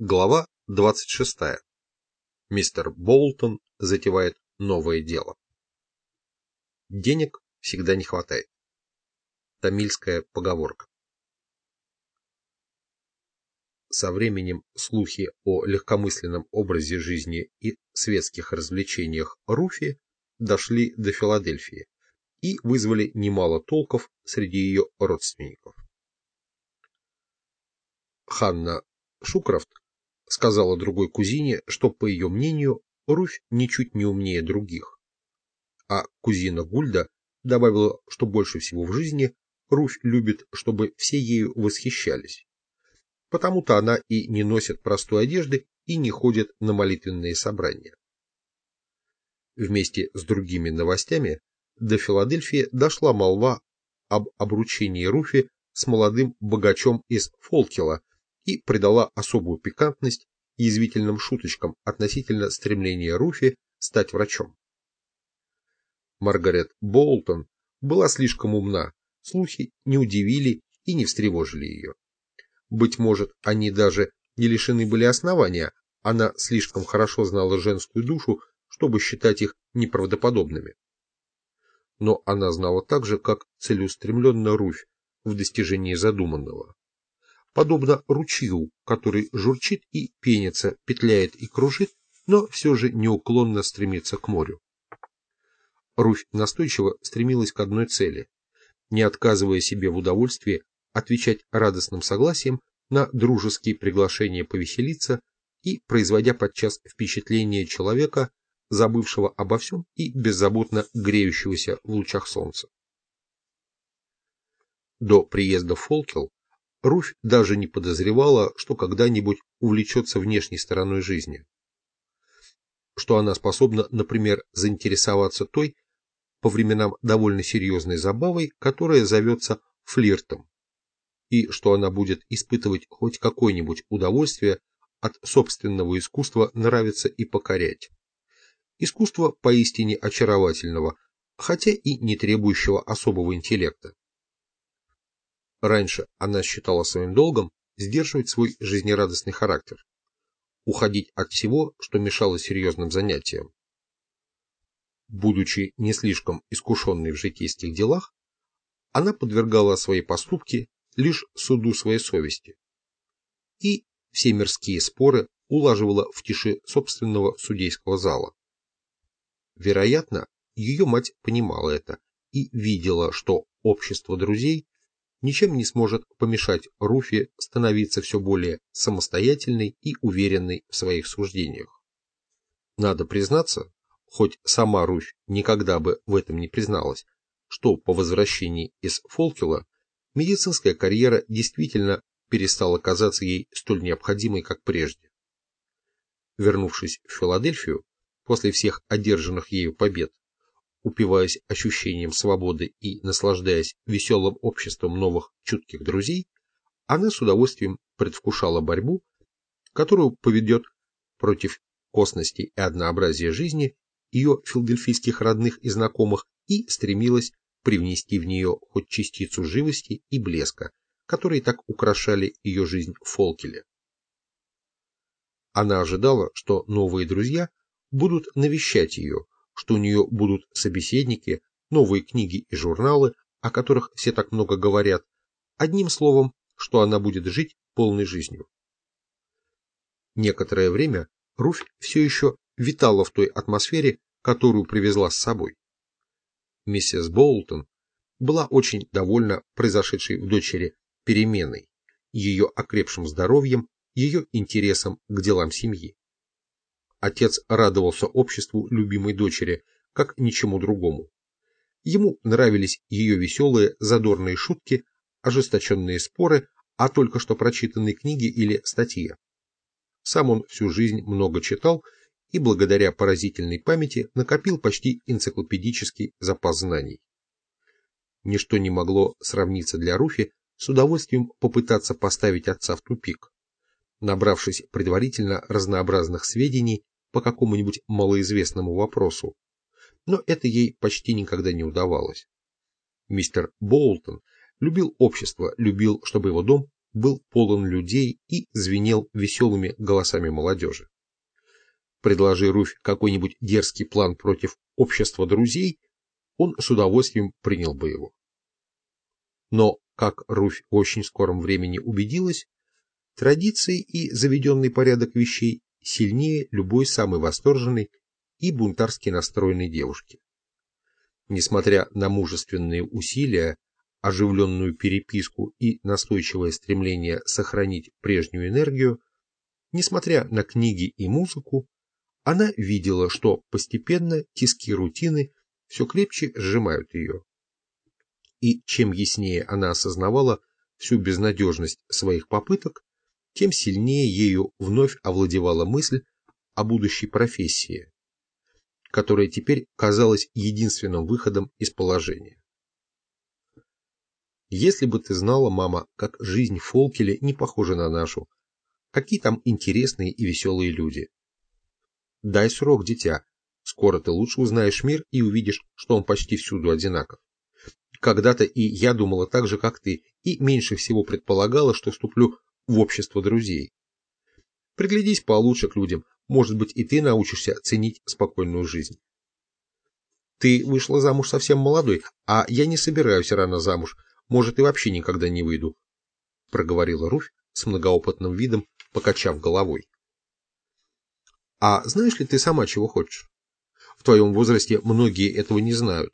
Глава 26. Мистер Болтон затевает новое дело. Денег всегда не хватает. Тамильская поговорка. Со временем слухи о легкомысленном образе жизни и светских развлечениях Руфи дошли до Филадельфии и вызвали немало толков среди ее родственников. Ханна Шукрафт сказала другой кузине, что, по ее мнению, Руфь ничуть не умнее других. А кузина Гульда добавила, что больше всего в жизни Руфь любит, чтобы все ею восхищались. Потому-то она и не носит простой одежды и не ходит на молитвенные собрания. Вместе с другими новостями до Филадельфии дошла молва об обручении Руфи с молодым богачом из Фолкела, и придала особую пикантность язвительным шуточкам относительно стремления Руфи стать врачом. Маргарет Болтон была слишком умна, слухи не удивили и не встревожили ее. Быть может, они даже не лишены были основания, она слишком хорошо знала женскую душу, чтобы считать их неправдоподобными. Но она знала также, как целеустремленно Руфь в достижении задуманного подобно ручью, который журчит и пенится, петляет и кружит, но все же неуклонно стремится к морю. Руфь настойчиво стремилась к одной цели, не отказывая себе в удовольствии отвечать радостным согласием на дружеские приглашения повеселиться и производя подчас впечатление человека, забывшего обо всем и беззаботно греющегося в лучах солнца. До приезда в Фолкел Руфь даже не подозревала, что когда-нибудь увлечется внешней стороной жизни. Что она способна, например, заинтересоваться той, по временам довольно серьезной забавой, которая зовется флиртом, и что она будет испытывать хоть какое-нибудь удовольствие от собственного искусства нравиться и покорять. Искусство поистине очаровательного, хотя и не требующего особого интеллекта. Раньше она считала своим долгом сдерживать свой жизнерадостный характер, уходить от всего, что мешало серьезным занятиям. Будучи не слишком искушенной в житейских делах, она подвергала свои поступки лишь суду своей совести и все мирские споры улаживала в тиши собственного судейского зала. Вероятно, ее мать понимала это и видела, что общество друзей ничем не сможет помешать Руфе становиться все более самостоятельной и уверенной в своих суждениях. Надо признаться, хоть сама Руфь никогда бы в этом не призналась, что по возвращении из Фолкела медицинская карьера действительно перестала казаться ей столь необходимой, как прежде. Вернувшись в Филадельфию, после всех одержанных ею побед, упиваясь ощущением свободы и наслаждаясь веселым обществом новых чутких друзей, она с удовольствием предвкушала борьбу, которую поведет против косности и однообразия жизни ее филадельфийских родных и знакомых и стремилась привнести в нее хоть частицу живости и блеска, которые так украшали ее жизнь в Фолкеле. Она ожидала, что новые друзья будут навещать ее, что у нее будут собеседники, новые книги и журналы, о которых все так много говорят, одним словом, что она будет жить полной жизнью. Некоторое время Руфь все еще витала в той атмосфере, которую привезла с собой. Миссис Болтон была очень довольна произошедшей в дочери переменой, ее окрепшим здоровьем, ее интересом к делам семьи. Отец радовался обществу любимой дочери, как ничему другому. Ему нравились ее веселые, задорные шутки, ожесточенные споры о только что прочитанной книге или статье. Сам он всю жизнь много читал и благодаря поразительной памяти накопил почти энциклопедический запас знаний. Ничто не могло сравниться для Руфи с удовольствием попытаться поставить отца в тупик. Набравшись предварительно разнообразных сведений по какому-нибудь малоизвестному вопросу, но это ей почти никогда не удавалось. Мистер Боултон любил общество, любил, чтобы его дом был полон людей и звенел веселыми голосами молодежи. Предложи Руфь какой-нибудь дерзкий план против общества друзей, он с удовольствием принял бы его. Но, как Руфь очень скором времени убедилась, традиции и заведенный порядок вещей сильнее любой самой восторженной и бунтарски настроенной девушки. Несмотря на мужественные усилия, оживленную переписку и настойчивое стремление сохранить прежнюю энергию, несмотря на книги и музыку, она видела, что постепенно тиски рутины все крепче сжимают ее. И чем яснее она осознавала всю безнадежность своих попыток, тем сильнее ею вновь овладевала мысль о будущей профессии, которая теперь казалась единственным выходом из положения. Если бы ты знала, мама, как жизнь в Фолкеле не похожа на нашу, какие там интересные и веселые люди. Дай срок, дитя, скоро ты лучше узнаешь мир и увидишь, что он почти всюду одинаков. Когда-то и я думала так же, как ты, и меньше всего предполагала, что вступлю в общество друзей. Приглядись получше к людям, может быть, и ты научишься ценить спокойную жизнь. Ты вышла замуж совсем молодой, а я не собираюсь рано замуж, может, и вообще никогда не выйду, — проговорила Руфь с многоопытным видом, покачав головой. — А знаешь ли ты сама, чего хочешь? В твоем возрасте многие этого не знают.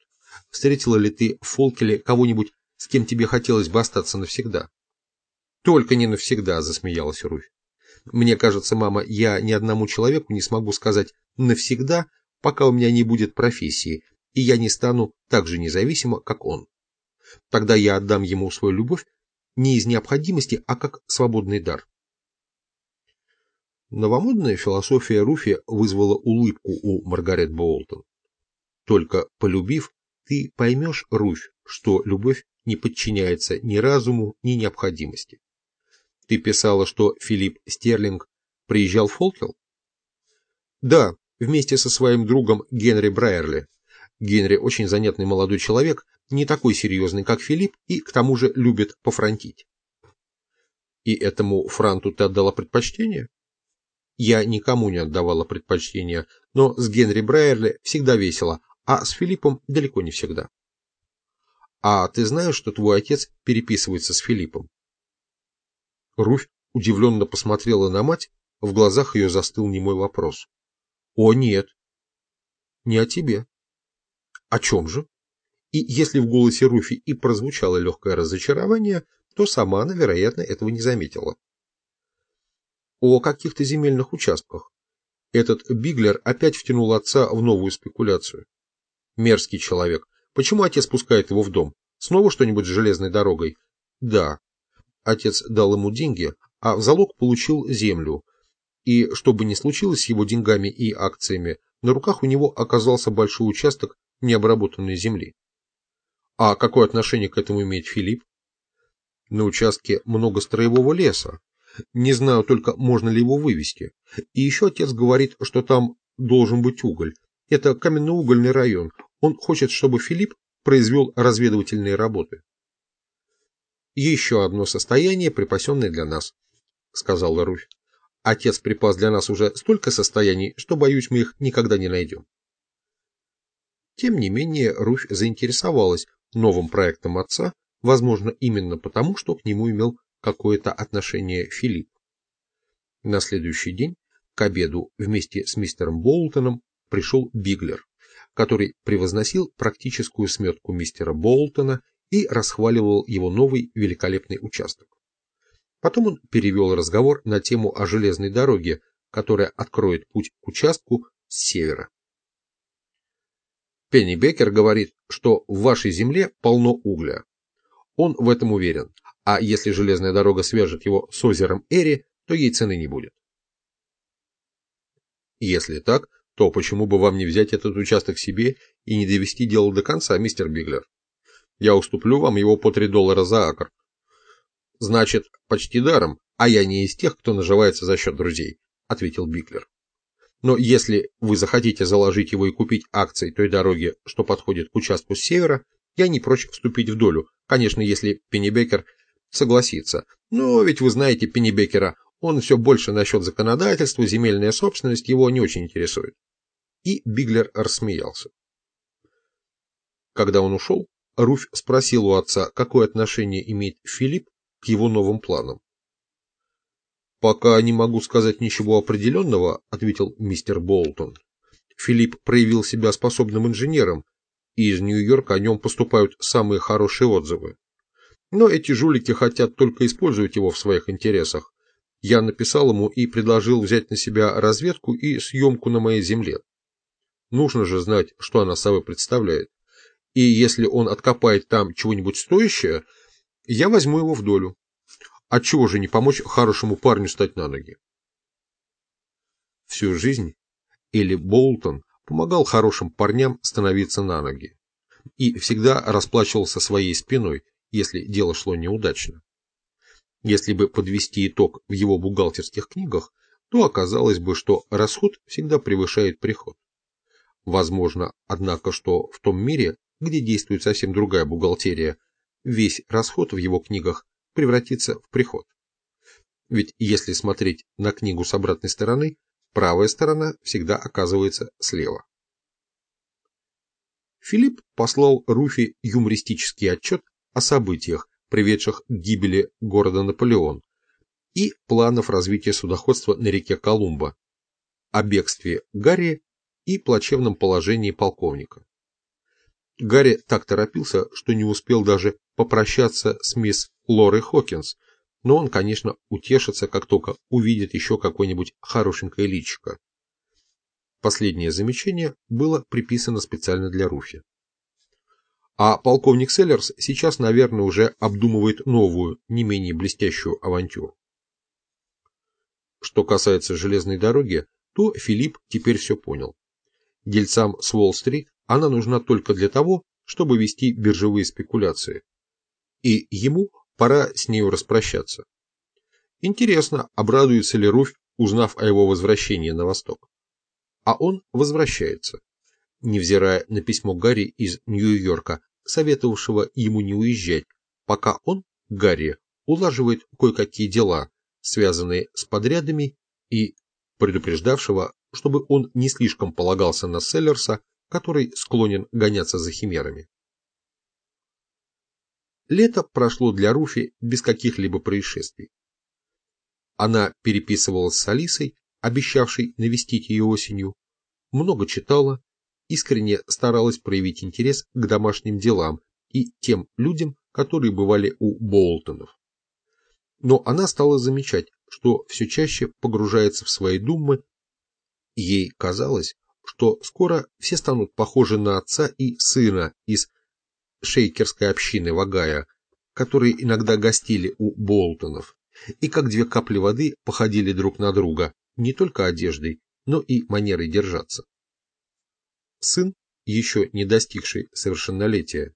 Встретила ли ты в Фолкеле кого-нибудь, с кем тебе хотелось бы остаться навсегда? — Только не навсегда, — засмеялась Руфь. Мне кажется, мама, я ни одному человеку не смогу сказать «навсегда», пока у меня не будет профессии, и я не стану так же независима, как он. Тогда я отдам ему свою любовь не из необходимости, а как свободный дар. Новомодная философия Руфи вызвала улыбку у Маргарет Боултон. Только полюбив, ты поймешь, Руфь, что любовь не подчиняется ни разуму, ни необходимости. Ты писала, что Филипп Стерлинг приезжал в Фолкел? Да, вместе со своим другом Генри Брайерли. Генри очень занятный молодой человек, не такой серьезный, как Филипп, и к тому же любит пофронтить. И этому франту ты отдала предпочтение? Я никому не отдавала предпочтения, но с Генри Брайерли всегда весело, а с Филиппом далеко не всегда. А ты знаешь, что твой отец переписывается с Филиппом? Руфь удивленно посмотрела на мать, в глазах ее застыл немой вопрос. О, нет. Не о тебе. О чем же? И если в голосе Руфи и прозвучало легкое разочарование, то сама она, вероятно, этого не заметила. О каких-то земельных участках. Этот Биглер опять втянул отца в новую спекуляцию. Мерзкий человек. Почему отец пускает его в дом? Снова что-нибудь с железной дорогой? Да. Отец дал ему деньги, а в залог получил землю. И что бы ни случилось с его деньгами и акциями, на руках у него оказался большой участок необработанной земли. А какое отношение к этому имеет Филипп? На участке много строевого леса. Не знаю только, можно ли его вывести. И еще отец говорит, что там должен быть уголь. Это каменноугольный район. Он хочет, чтобы Филипп произвел разведывательные работы. Еще одно состояние, припасенное для нас, сказала Руфь. Отец припас для нас уже столько состояний, что, боюсь, мы их никогда не найдем. Тем не менее, Руфь заинтересовалась, новым проектом отца, возможно, именно потому, что к нему имел какое-то отношение Филипп. На следующий день к обеду вместе с мистером Болтоном пришел Биглер, который превозносил практическую сметку мистера Болтона и расхваливал его новый великолепный участок. Потом он перевел разговор на тему о железной дороге, которая откроет путь к участку с севера. Пенни Беккер говорит, что в вашей земле полно угля. Он в этом уверен, а если железная дорога свяжет его с озером Эри, то ей цены не будет. Если так, то почему бы вам не взять этот участок себе и не довести дело до конца, мистер Биглер? Я уступлю вам его по 3 доллара за акр. Значит, почти даром, а я не из тех, кто наживается за счет друзей, ответил Биглер. Но если вы захотите заложить его и купить акции той дороги, что подходит к участку с севера, я не прочь вступить в долю, конечно, если Пеннибекер согласится, Но ведь вы знаете Пеннибекера, он все больше насчет законодательства, земельная собственность его не очень интересует. И Биглер рассмеялся. Когда он ушел, Руфь спросил у отца, какое отношение имеет Филипп к его новым планам. «Пока не могу сказать ничего определенного», — ответил мистер Болтон. «Филипп проявил себя способным инженером, и из Нью-Йорка о нем поступают самые хорошие отзывы. Но эти жулики хотят только использовать его в своих интересах. Я написал ему и предложил взять на себя разведку и съемку на моей земле. Нужно же знать, что она собой представляет. И если он откопает там чего-нибудь стоящее, я возьму его в долю. Отчего же не помочь хорошему парню стать на ноги? Всю жизнь Элли Болтон помогал хорошим парням становиться на ноги и всегда расплачивался своей спиной, если дело шло неудачно. Если бы подвести итог в его бухгалтерских книгах, то оказалось бы, что расход всегда превышает приход. Возможно, однако, что в том мире, где действует совсем другая бухгалтерия, весь расход в его книгах превратится в приход. Ведь если смотреть на книгу с обратной стороны, правая сторона всегда оказывается слева. Филипп послал Руфи юмористический отчет о событиях, приведших к гибели города Наполеон, и планов развития судоходства на реке Колумба, о бегстве Гарри и плачевном положении полковника. Гарри так торопился, что не успел даже попрощаться с мисс Лорой Хокинс, но он, конечно, утешится, как только увидит еще какое-нибудь хорошенькое личико. Последнее замечание было приписано специально для Руфи. А полковник Селлерс сейчас, наверное, уже обдумывает новую, не менее блестящую авантюру. Что касается железной дороги, то Филипп теперь все понял. Дельцам с Уолл-стрит она нужна только для того, чтобы вести биржевые спекуляции. И ему пора с нею распрощаться. Интересно, обрадуется ли Руфь, узнав о его возвращении на восток. А он возвращается, невзирая на письмо Гарри из Нью-Йорка, советовавшего ему не уезжать, пока он, Гарри, улаживает кое-какие дела, связанные с подрядами и предупреждавшего, чтобы он не слишком полагался на Селлерса который склонен гоняться за химерами. Лето прошло для Руфи без каких-либо происшествий. Она переписывалась с Алисой, обещавшей навестить ее осенью, много читала, искренне старалась проявить интерес к домашним делам и тем людям, которые бывали у Болтонов. Но она стала замечать, что все чаще погружается в свои думы, ей казалось, что скоро все станут похожи на отца и сына из шейкерской общины Вагая, которые иногда гостили у Болтонов, и как две капли воды походили друг на друга, не только одеждой, но и манерой держаться. Сын, еще не достигший совершеннолетия,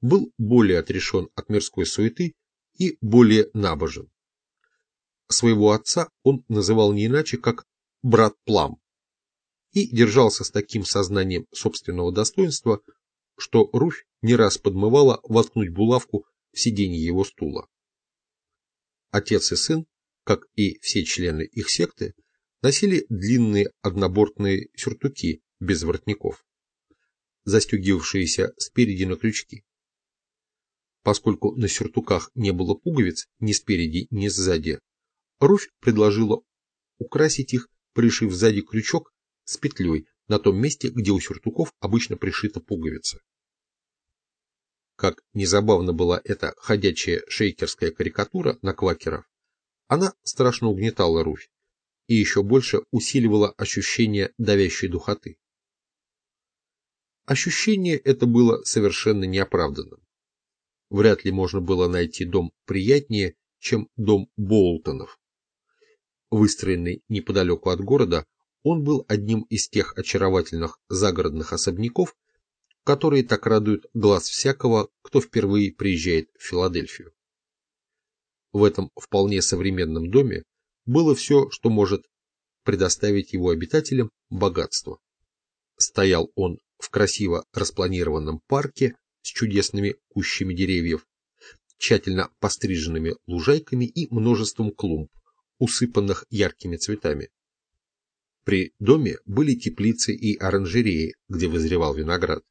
был более отрешен от мирской суеты и более набожен. Своего отца он называл не иначе, как брат Плам и держался с таким сознанием собственного достоинства, что Руфь не раз подмывала воткнуть булавку в сиденье его стула. Отец и сын, как и все члены их секты, носили длинные однобортные сюртуки без воротников, застегивавшиеся спереди на крючки. Поскольку на сюртуках не было пуговиц ни спереди, ни сзади, Руфь предложила украсить их, пришив сзади крючок с петлей на том месте, где у сюртуков обычно пришита пуговица. Как незабавно была эта ходячая шейкерская карикатура на квакеров, она страшно угнетала Руфь и еще больше усиливала ощущение давящей духоты. Ощущение это было совершенно неоправданным. Вряд ли можно было найти дом приятнее, чем дом Болтонов. Выстроенный неподалеку от города, он был одним из тех очаровательных загородных особняков, которые так радуют глаз всякого, кто впервые приезжает в Филадельфию. В этом вполне современном доме было все, что может предоставить его обитателям богатство. Стоял он в красиво распланированном парке с чудесными кущами деревьев, тщательно постриженными лужайками и множеством клумб, усыпанных яркими цветами. При доме были теплицы и оранжереи, где вызревал виноград.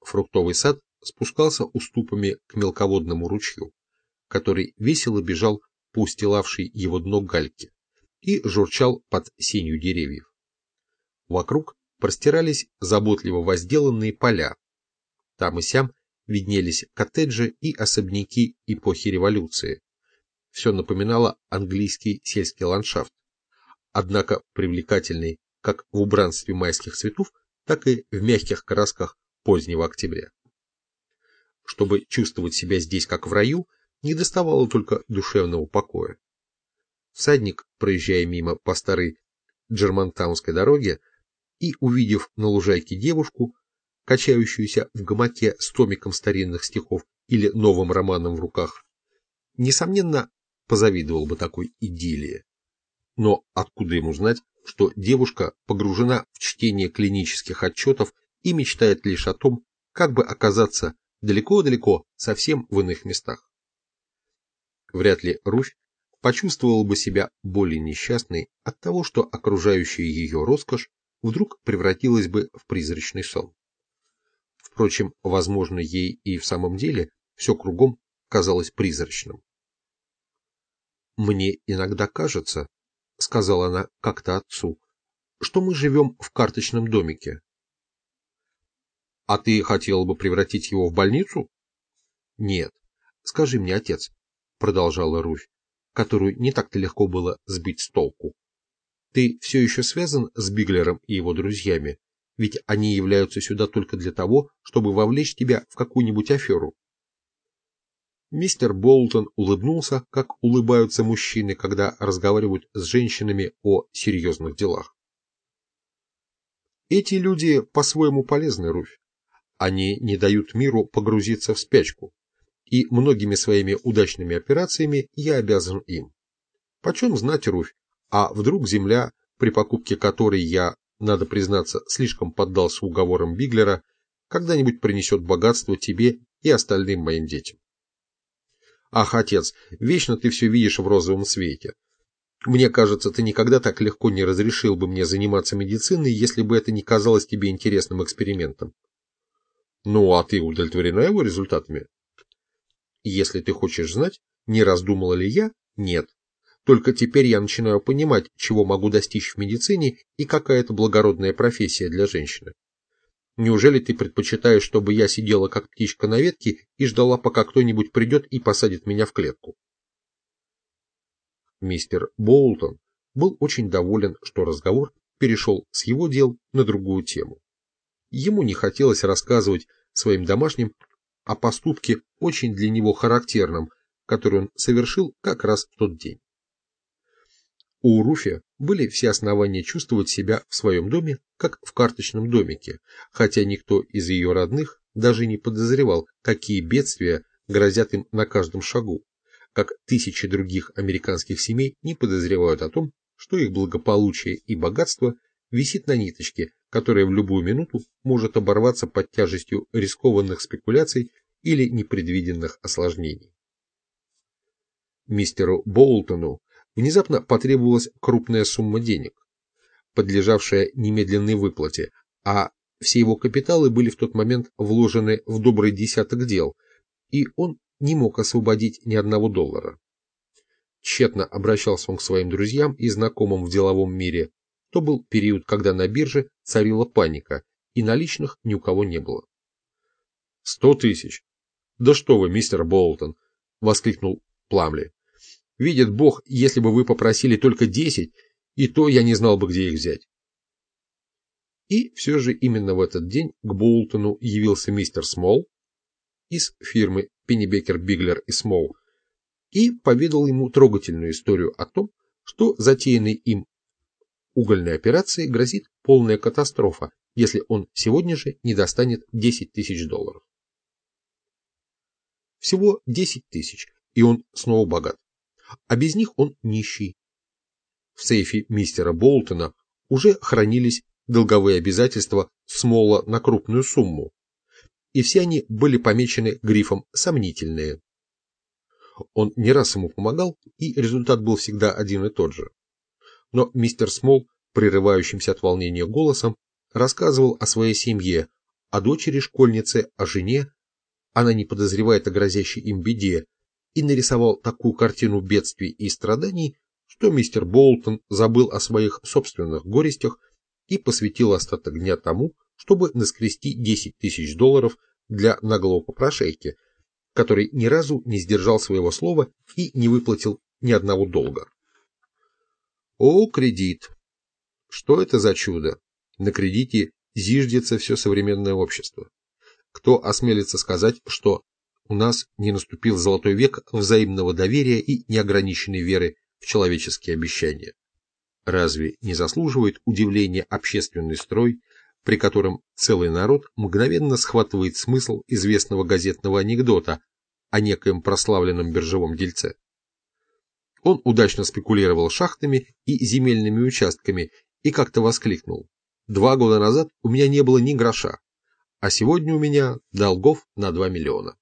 Фруктовый сад спускался уступами к мелководному ручью, который весело бежал по устилавшей его дно гальке и журчал под сенью деревьев. Вокруг простирались заботливо возделанные поля. Там и сям виднелись коттеджи и особняки эпохи революции. Все напоминало английский сельский ландшафт, однако привлекательный как в убранстве майских цветов, так и в мягких красках позднего октября. Чтобы чувствовать себя здесь как в раю, не доставало только душевного покоя. Всадник, проезжая мимо по старой Джермантаунской дороге и увидев на лужайке девушку, качающуюся в гамаке с томиком старинных стихов или новым романом в руках, несомненно, позавидовал бы такой идиллии. Но откуда ему знать, что девушка погружена в чтение клинических отчетов и мечтает лишь о том, как бы оказаться далеко-далеко, совсем в иных местах. Вряд ли Руфь почувствовала бы себя более несчастной от того, что окружающая ее роскошь вдруг превратилась бы в призрачный сон. Впрочем, возможно, ей и в самом деле все кругом казалось призрачным. «Мне иногда кажется, — сказала она как-то отцу, — что мы живем в карточном домике. А ты хотела бы превратить его в больницу? Нет. Скажи мне, отец, продолжала Руфь, которую не так-то легко было сбить с толку. Ты все еще связан с Биглером и его друзьями, ведь они являются сюда только для того, чтобы вовлечь тебя в какую-нибудь аферу. Мистер Болтон улыбнулся, как улыбаются мужчины, когда разговаривают с женщинами о серьезных делах. Эти люди по-своему полезны, Руфь. Они не дают миру погрузиться в спячку, и многими своими удачными операциями я обязан им. Почем знать, Руфь, а вдруг земля, при покупке которой я, надо признаться, слишком поддался уговорам Биглера, когда-нибудь принесет богатство тебе и остальным моим детям. Ах, отец, вечно ты все видишь в розовом свете. Мне кажется, ты никогда так легко не разрешил бы мне заниматься медициной, если бы это не казалось тебе интересным экспериментом. Ну, а ты удовлетворена его результатами? Если ты хочешь знать, не раздумала ли я, нет. Только теперь я начинаю понимать, чего могу достичь в медицине и какая это благородная профессия для женщины. Неужели ты предпочитаешь, чтобы я сидела как птичка на ветке и ждала, пока кто-нибудь придет и посадит меня в клетку? Мистер Боултон был очень доволен, что разговор перешел с его дел на другую тему. Ему не хотелось рассказывать своим домашним о поступке, очень для него характерном, который он совершил как раз в тот день. У Руфи были все основания чувствовать себя в своем доме, как в карточном домике, хотя никто из ее родных даже не подозревал, какие бедствия грозят им на каждом шагу, как тысячи других американских семей не подозревают о том, что их благополучие и богатство висит на ниточке, которая в любую минуту может оборваться под тяжестью рискованных спекуляций или непредвиденных осложнений. Мистеру Боултону внезапно потребовалась крупная сумма денег, подлежавшая немедленной выплате, а все его капиталы были в тот момент вложены в добрый десяток дел, и он не мог освободить ни одного доллара. Тщетно обращался он к своим друзьям и знакомым в деловом мире, то был период, когда на бирже царила паника, и наличных ни у кого не было. «Сто тысяч! Да что вы, мистер Болтон!» — воскликнул Пламли. «Видит Бог, если бы вы попросили только десять, и то я не знал бы, где их взять». И все же именно в этот день к Болтону явился мистер Смол из фирмы Пеннибекер, Биглер и Смол и поведал ему трогательную историю о том, что затеянный им угольной операции грозит полная катастрофа, если он сегодня же не достанет 10 тысяч долларов. Всего 10 тысяч, и он снова богат. А без них он нищий. В сейфе мистера Болтона уже хранились долговые обязательства Смола на крупную сумму, и все они были помечены грифом «сомнительные». Он не раз ему помогал, и результат был всегда один и тот же. Но мистер Смол, прерывающимся от волнения голосом, рассказывал о своей семье, о дочери-школьнице, о жене, она не подозревает о грозящей им беде, и нарисовал такую картину бедствий и страданий, что мистер Болтон забыл о своих собственных горестях и посвятил остаток дня тому, чтобы наскрести 10 тысяч долларов для наглого попрошайки, который ни разу не сдержал своего слова и не выплатил ни одного долга. О, кредит! Что это за чудо? На кредите зиждется все современное общество. Кто осмелится сказать, что у нас не наступил золотой век взаимного доверия и неограниченной веры в человеческие обещания? Разве не заслуживает удивления общественный строй, при котором целый народ мгновенно схватывает смысл известного газетного анекдота о некоем прославленном биржевом дельце? Он удачно спекулировал шахтами и земельными участками и как-то воскликнул. Два года назад у меня не было ни гроша, а сегодня у меня долгов на 2 миллиона.